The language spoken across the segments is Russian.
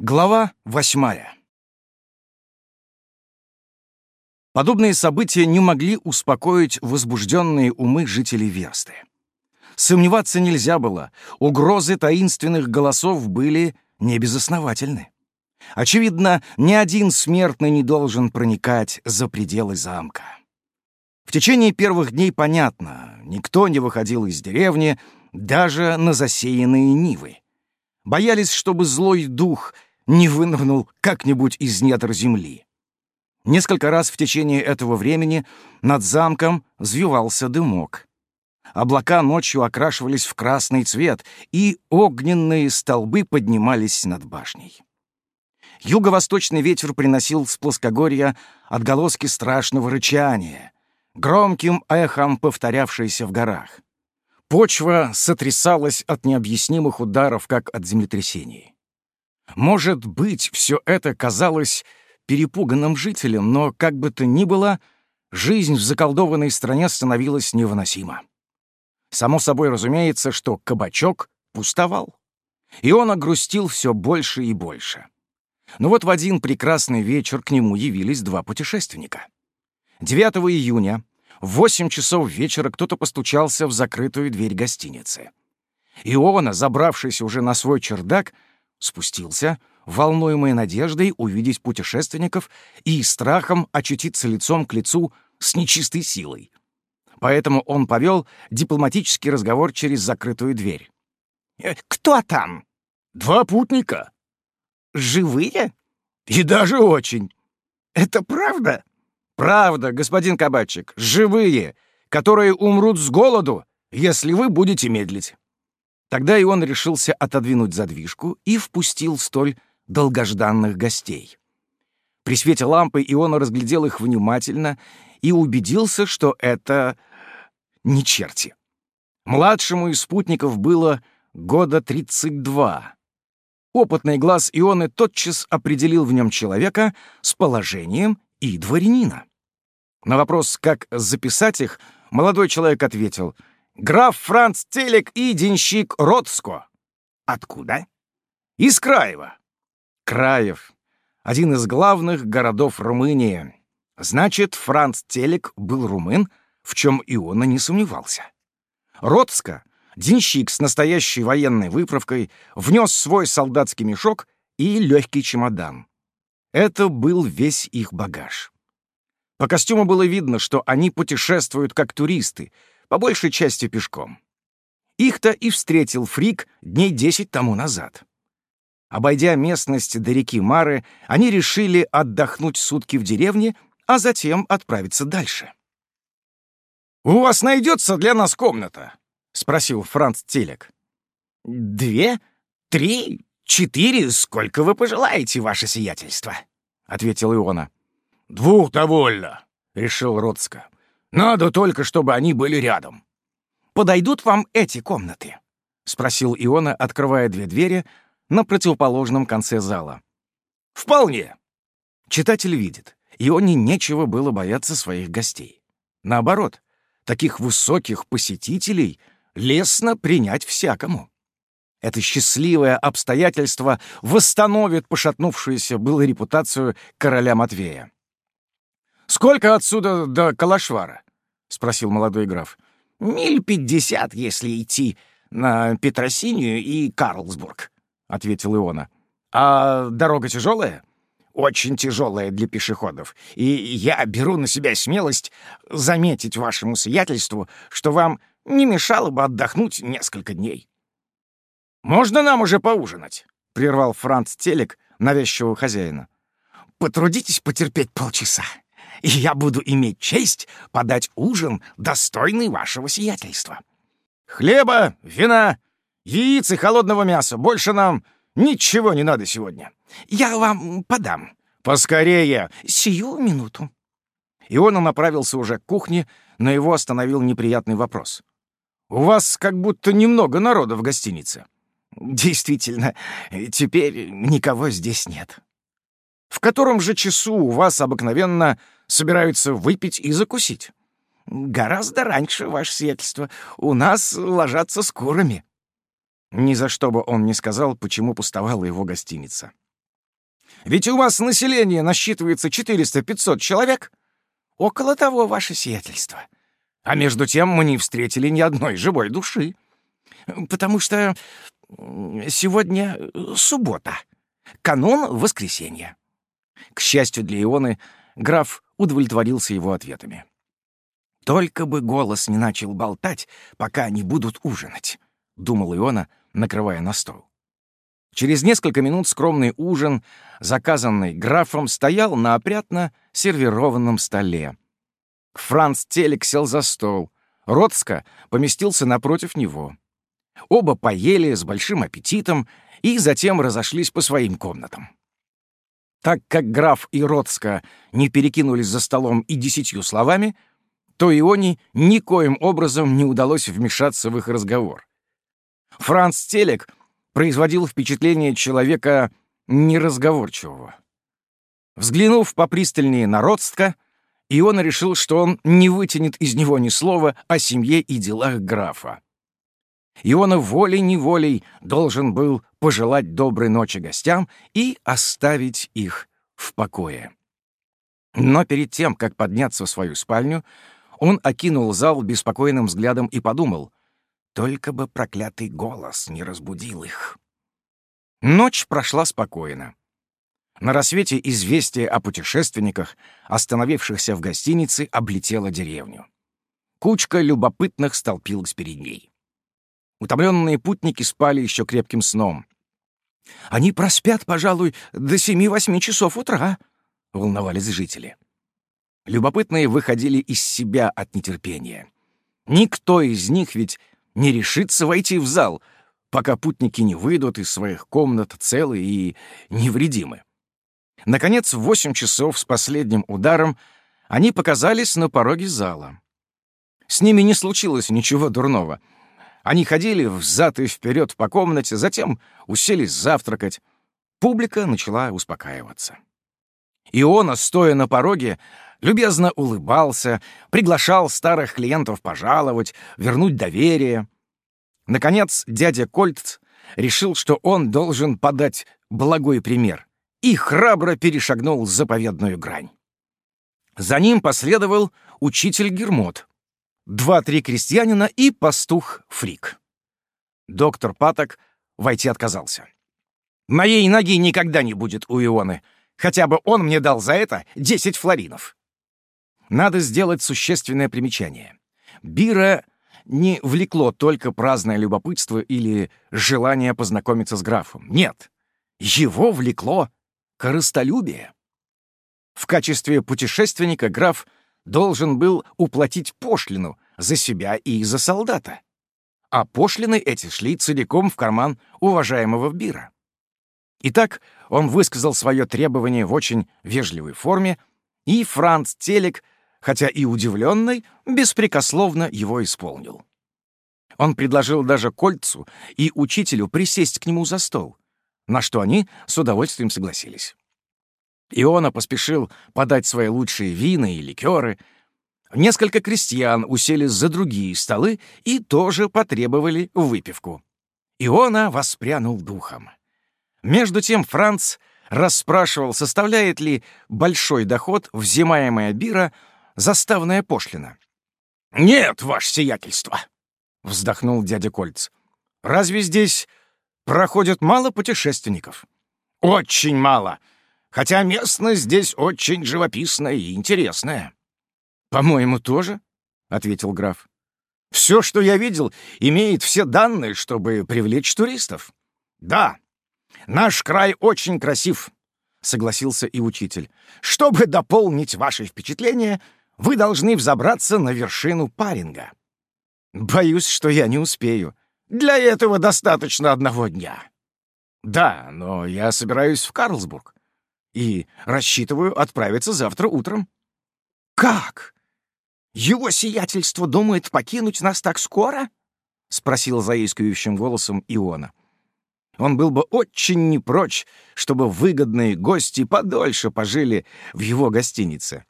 Глава восьмая Подобные события не могли успокоить возбужденные умы жителей Версты. Сомневаться нельзя было, угрозы таинственных голосов были небезосновательны. Очевидно, ни один смертный не должен проникать за пределы замка. В течение первых дней понятно, никто не выходил из деревни, даже на засеянные нивы. Боялись, чтобы злой дух не вынырнул как-нибудь из недр земли. Несколько раз в течение этого времени над замком взвивался дымок. Облака ночью окрашивались в красный цвет, и огненные столбы поднимались над башней. Юго-восточный ветер приносил с плоскогорья отголоски страшного рычания, громким эхом повторявшееся в горах. Почва сотрясалась от необъяснимых ударов, как от землетрясений. Может быть, все это казалось перепуганным жителям, но, как бы то ни было, жизнь в заколдованной стране становилась невыносима. Само собой разумеется, что кабачок пустовал. И он огрустил все больше и больше. Но вот в один прекрасный вечер к нему явились два путешественника. 9 июня в 8 часов вечера кто-то постучался в закрытую дверь гостиницы. Иона, забравшись уже на свой чердак, спустился, волнуемый надеждой увидеть путешественников и страхом очутиться лицом к лицу с нечистой силой. Поэтому он повел дипломатический разговор через закрытую дверь. «Э, «Кто там?» «Два путника». «Живые?» «И даже очень». «Это правда?» «Правда, господин кабачик, живые, которые умрут с голоду, если вы будете медлить». Тогда и он решился отодвинуть задвижку и впустил столь долгожданных гостей. При свете лампы Иона разглядел их внимательно и убедился, что это не черти. Младшему из спутников было года 32. Опытный глаз Ионы тотчас определил в нем человека с положением и дворянина. На вопрос, как записать их, молодой человек ответил «Граф Франц Телек и денщик Ротско». «Откуда?» «Из Краева». Краев — один из главных городов Румынии. Значит, Франц Телек был румын, в чем Иона не сомневался. Ротско, денщик с настоящей военной выправкой, внес свой солдатский мешок и легкий чемодан. Это был весь их багаж. По костюму было видно, что они путешествуют как туристы, по большей части пешком. Их-то и встретил Фрик дней десять тому назад. Обойдя местность до реки Мары, они решили отдохнуть сутки в деревне, а затем отправиться дальше. «У вас найдется для нас комната?» — спросил Франц Телек. «Две, три, четыре, сколько вы пожелаете, ваше сиятельство», — ответил Иона. «Двух довольно», — решил Роцко. «Надо только, чтобы они были рядом». «Подойдут вам эти комнаты?» — спросил Иона, открывая две двери — на противоположном конце зала. «Вполне!» Читатель видит, Ионе нечего было бояться своих гостей. Наоборот, таких высоких посетителей лестно принять всякому. Это счастливое обстоятельство восстановит пошатнувшуюся было репутацию короля Матвея. «Сколько отсюда до Калашвара?» — спросил молодой граф. «Миль пятьдесят, если идти на Петросинию и Карлсбург», — ответил Иона. «А дорога тяжелая?» «Очень тяжелая для пешеходов, и я беру на себя смелость заметить вашему сиятельству, что вам не мешало бы отдохнуть несколько дней». «Можно нам уже поужинать?» — прервал Франц Телек навязчивого хозяина. «Потрудитесь потерпеть полчаса, и я буду иметь честь подать ужин, достойный вашего сиятельства». «Хлеба, вина Яиц и холодного мяса. Больше нам ничего не надо сегодня. Я вам подам. Поскорее. Сию минуту. И он направился уже к кухне, но его остановил неприятный вопрос. «У вас как будто немного народа в гостинице». «Действительно, теперь никого здесь нет». «В котором же часу у вас обыкновенно собираются выпить и закусить?» «Гораздо раньше, ваше сиятельство. У нас ложатся с курами». Ни за что бы он не сказал, почему пустовала его гостиница. Ведь у вас население насчитывается 400-500 человек. Около того, ваше сиятельство. А между тем мы не встретили ни одной живой души. Потому что сегодня суббота, канун воскресенья. К счастью для Ионы, граф удовлетворился его ответами. «Только бы голос не начал болтать, пока они будут ужинать», — думал Иона, накрывая на стол. Через несколько минут скромный ужин, заказанный графом, стоял на опрятно сервированном столе. Франц Телек сел за стол. Роцко поместился напротив него. Оба поели с большим аппетитом и затем разошлись по своим комнатам. Так как граф и Роцко не перекинулись за столом и десятью словами, то Ионе никоим образом не удалось вмешаться в их разговор. Франц Телек производил впечатление человека неразговорчивого. Взглянув попристальнее на Родстка, Иона решил, что он не вытянет из него ни слова о семье и делах графа. Иона волей-неволей должен был пожелать доброй ночи гостям и оставить их в покое. Но перед тем, как подняться в свою спальню, он окинул зал беспокойным взглядом и подумал, только бы проклятый голос не разбудил их. Ночь прошла спокойно. На рассвете известие о путешественниках, остановившихся в гостинице, облетело деревню. Кучка любопытных столпилась перед ней. Утомленные путники спали еще крепким сном. «Они проспят, пожалуй, до семи-восьми часов утра», — волновались жители. Любопытные выходили из себя от нетерпения. Никто из них ведь не решится войти в зал, пока путники не выйдут из своих комнат целы и невредимы. Наконец, в восемь часов с последним ударом они показались на пороге зала. С ними не случилось ничего дурного. Они ходили взад и вперед по комнате, затем уселись завтракать. Публика начала успокаиваться. Иона, стоя на пороге, любезно улыбался, приглашал старых клиентов пожаловать, вернуть доверие. Наконец, дядя Кольц решил, что он должен подать благой пример и храбро перешагнул заповедную грань. За ним последовал учитель Гермот, два-три крестьянина и пастух Фрик. Доктор Паток войти отказался. «Моей ноги никогда не будет у Ионы, хотя бы он мне дал за это десять флоринов». Надо сделать существенное примечание. Бира не влекло только праздное любопытство или желание познакомиться с графом. Нет, его влекло корыстолюбие. В качестве путешественника граф должен был уплатить пошлину за себя и за солдата. А пошлины эти шли целиком в карман уважаемого Бира. Итак, он высказал свое требование в очень вежливой форме, и Франц Телек, хотя и удивленный, беспрекословно его исполнил. Он предложил даже кольцу и учителю присесть к нему за стол, на что они с удовольствием согласились. Иона поспешил подать свои лучшие вина и ликеры. Несколько крестьян уселись за другие столы и тоже потребовали выпивку. Иона воспрянул духом. Между тем Франц расспрашивал, составляет ли большой доход взимаемая бира заставная пошлина. «Нет, ваше сиятельство», — вздохнул дядя Кольц. «Разве здесь проходит мало путешественников?» «Очень мало хотя местность здесь очень живописная и интересная». «По-моему, тоже», — ответил граф. «Все, что я видел, имеет все данные, чтобы привлечь туристов». «Да, наш край очень красив», — согласился и учитель. «Чтобы дополнить ваши впечатления, вы должны взобраться на вершину Паринга». «Боюсь, что я не успею. Для этого достаточно одного дня». «Да, но я собираюсь в Карлсбург и рассчитываю отправиться завтра утром». «Как? Его сиятельство думает покинуть нас так скоро?» — спросил заискивающим голосом Иона. Он был бы очень не прочь, чтобы выгодные гости подольше пожили в его гостинице.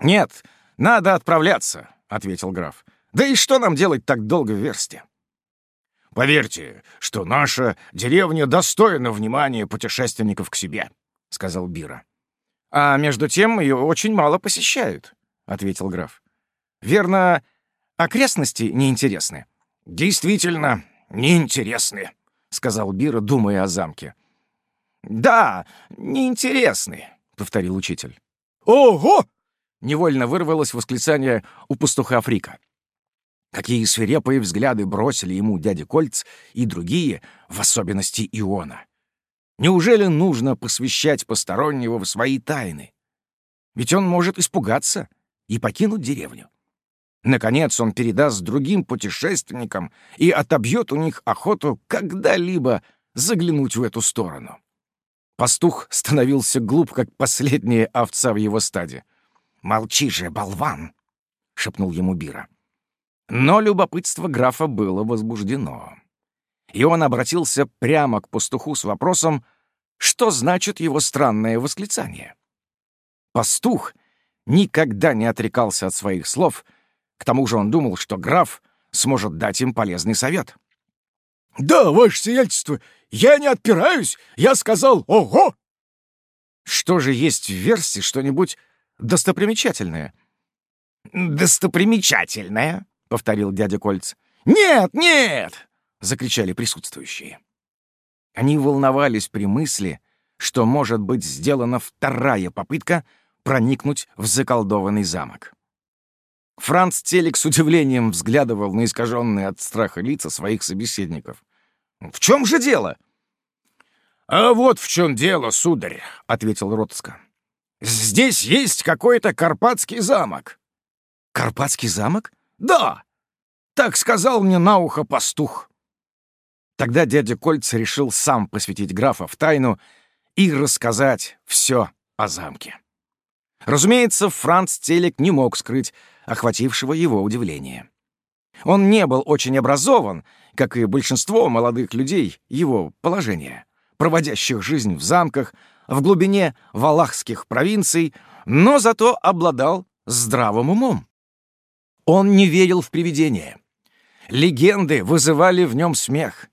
«Нет, надо отправляться», — ответил граф. «Да и что нам делать так долго в версте?» «Поверьте, что наша деревня достойна внимания путешественников к себе», — сказал Бира. «А между тем ее очень мало посещают», — ответил граф. «Верно, окрестности неинтересны». «Действительно, неинтересны», — сказал Бира, думая о замке. «Да, неинтересны», — повторил учитель. «Ого!» — невольно вырвалось восклицание у пастуха Фрика. Какие свирепые взгляды бросили ему дядя Кольц и другие, в особенности Иона. Неужели нужно посвящать постороннего в свои тайны? Ведь он может испугаться и покинуть деревню. Наконец он передаст другим путешественникам и отобьет у них охоту когда-либо заглянуть в эту сторону. Пастух становился глуп, как последняя овца в его стаде. «Молчи же, болван!» — шепнул ему Бира. Но любопытство графа было возбуждено. И он обратился прямо к пастуху с вопросом, что значит его странное восклицание. Пастух никогда не отрекался от своих слов, к тому же он думал, что граф сможет дать им полезный совет. «Да, ваше сиятельство, я не отпираюсь, я сказал «Ого!» Что же есть в версии что-нибудь достопримечательное? «Достопримечательное?» — повторил дядя Кольц. «Нет, нет!» — закричали присутствующие. Они волновались при мысли, что может быть сделана вторая попытка проникнуть в заколдованный замок. Франц Телек с удивлением взглядывал на искаженные от страха лица своих собеседников. «В чем же дело?» «А вот в чем дело, сударь», — ответил Ротско. «Здесь есть какой-то Карпатский замок». «Карпатский замок?» «Да! Так сказал мне на ухо пастух». Тогда дядя Кольц решил сам посвятить графа в тайну и рассказать все о замке. Разумеется, Франц Телек не мог скрыть охватившего его удивления. Он не был очень образован, как и большинство молодых людей его положения, проводящих жизнь в замках, в глубине валахских провинций, но зато обладал здравым умом. Он не верил в привидения. Легенды вызывали в нем смех.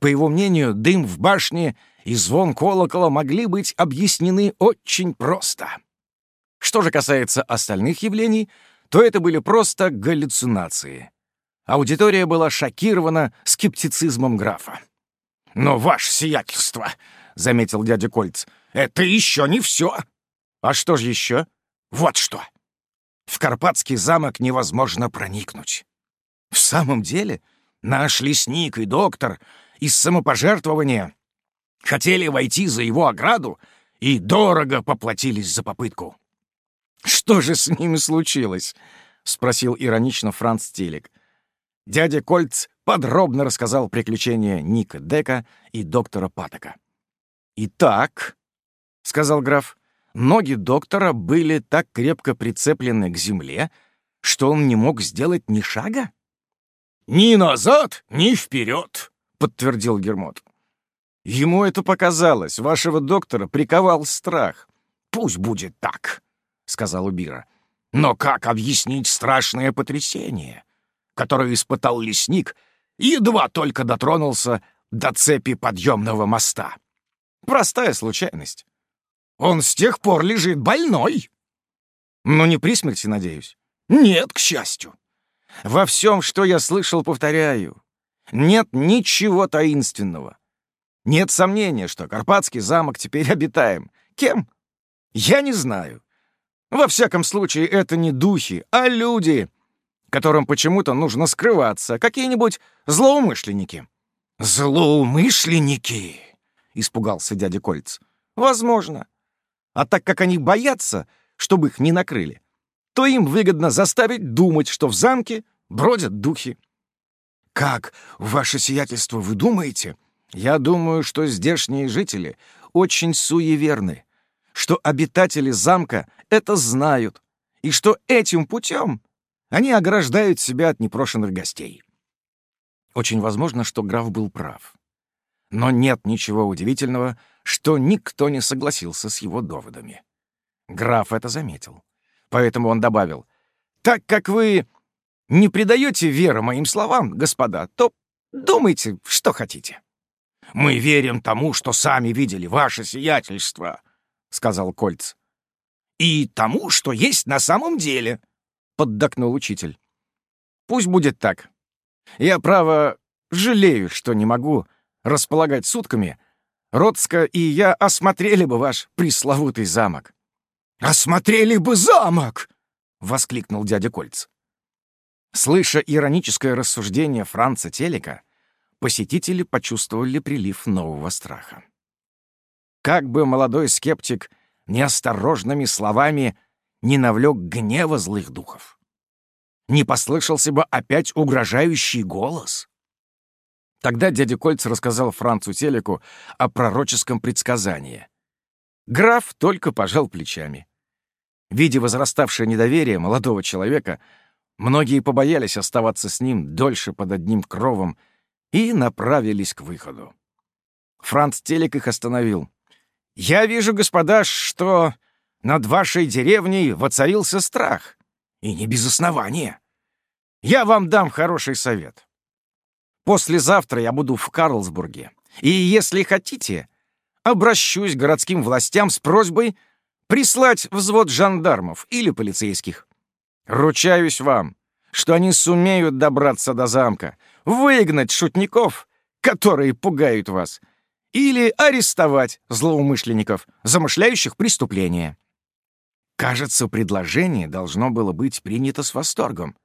По его мнению, дым в башне и звон колокола могли быть объяснены очень просто. Что же касается остальных явлений, то это были просто галлюцинации. Аудитория была шокирована скептицизмом графа. «Но ваше сиятельство», — заметил дядя Кольц, — «это еще не все». «А что же еще?» «Вот что. В Карпатский замок невозможно проникнуть. В самом деле, наш лесник и доктор из самопожертвования хотели войти за его ограду и дорого поплатились за попытку. «Что же с ними случилось?» — спросил иронично Франц Телек. Дядя Кольц подробно рассказал приключения Ника Дека и доктора Патока. «Итак», — сказал граф, Ноги доктора были так крепко прицеплены к земле, что он не мог сделать ни шага? «Ни назад, ни вперед», — подтвердил Гермот. «Ему это показалось. Вашего доктора приковал страх». «Пусть будет так», — сказал Убира. «Но как объяснить страшное потрясение, которое испытал лесник, едва только дотронулся до цепи подъемного моста?» «Простая случайность. Он с тех пор лежит больной. Но не при смерти, надеюсь. Нет, к счастью. Во всем, что я слышал, повторяю. Нет ничего таинственного. Нет сомнения, что Карпатский замок теперь обитаем. Кем? Я не знаю. Во всяком случае, это не духи, а люди, которым почему-то нужно скрываться, какие-нибудь злоумышленники. «Злоумышленники?» — испугался дядя Кольц. «Возможно. А так как они боятся, чтобы их не накрыли, то им выгодно заставить думать, что в замке бродят духи. «Как, ваше сиятельство, вы думаете?» «Я думаю, что здешние жители очень суеверны, что обитатели замка это знают, и что этим путем они ограждают себя от непрошенных гостей». Очень возможно, что граф был прав. Но нет ничего удивительного, что никто не согласился с его доводами. Граф это заметил. Поэтому он добавил, «Так как вы не придаете веры моим словам, господа, то думайте, что хотите». «Мы верим тому, что сами видели, ваше сиятельство», сказал Кольц. «И тому, что есть на самом деле», — поддакнул учитель. «Пусть будет так. Я, право, жалею, что не могу располагать сутками. Родска и я осмотрели бы ваш пресловутый замок». «Осмотрели бы замок!» — воскликнул дядя Кольц. Слыша ироническое рассуждение Франца Телека, посетители почувствовали прилив нового страха. Как бы молодой скептик неосторожными словами не навлек гнева злых духов. Не послышался бы опять угрожающий голос. Тогда дядя Кольц рассказал Францу Телеку о пророческом предсказании. Граф только пожал плечами. Видя возраставшее недоверие молодого человека, Многие побоялись оставаться с ним дольше под одним кровом и направились к выходу. Франц Телек их остановил. «Я вижу, господа, что над вашей деревней воцарился страх. И не без основания. Я вам дам хороший совет. Послезавтра я буду в Карлсбурге. И если хотите, обращусь к городским властям с просьбой прислать взвод жандармов или полицейских. Ручаюсь вам, что они сумеют добраться до замка, выгнать шутников, которые пугают вас, или арестовать злоумышленников, замышляющих преступления. Кажется, предложение должно было быть принято с восторгом,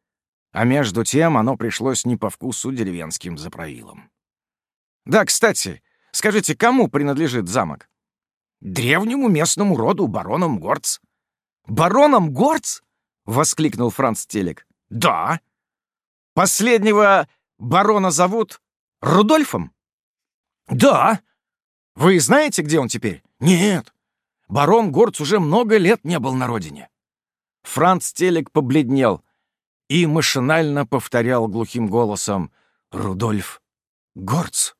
а между тем оно пришлось не по вкусу деревенским заправилам. Да, кстати, скажите, кому принадлежит замок? Древнему местному роду баронам Горц. Баронам Горц? Воскликнул Франц Телек. «Да». «Последнего барона зовут Рудольфом?» «Да». «Вы знаете, где он теперь?» «Нет». Барон Горц уже много лет не был на родине. Франц Телек побледнел и машинально повторял глухим голосом «Рудольф Горц».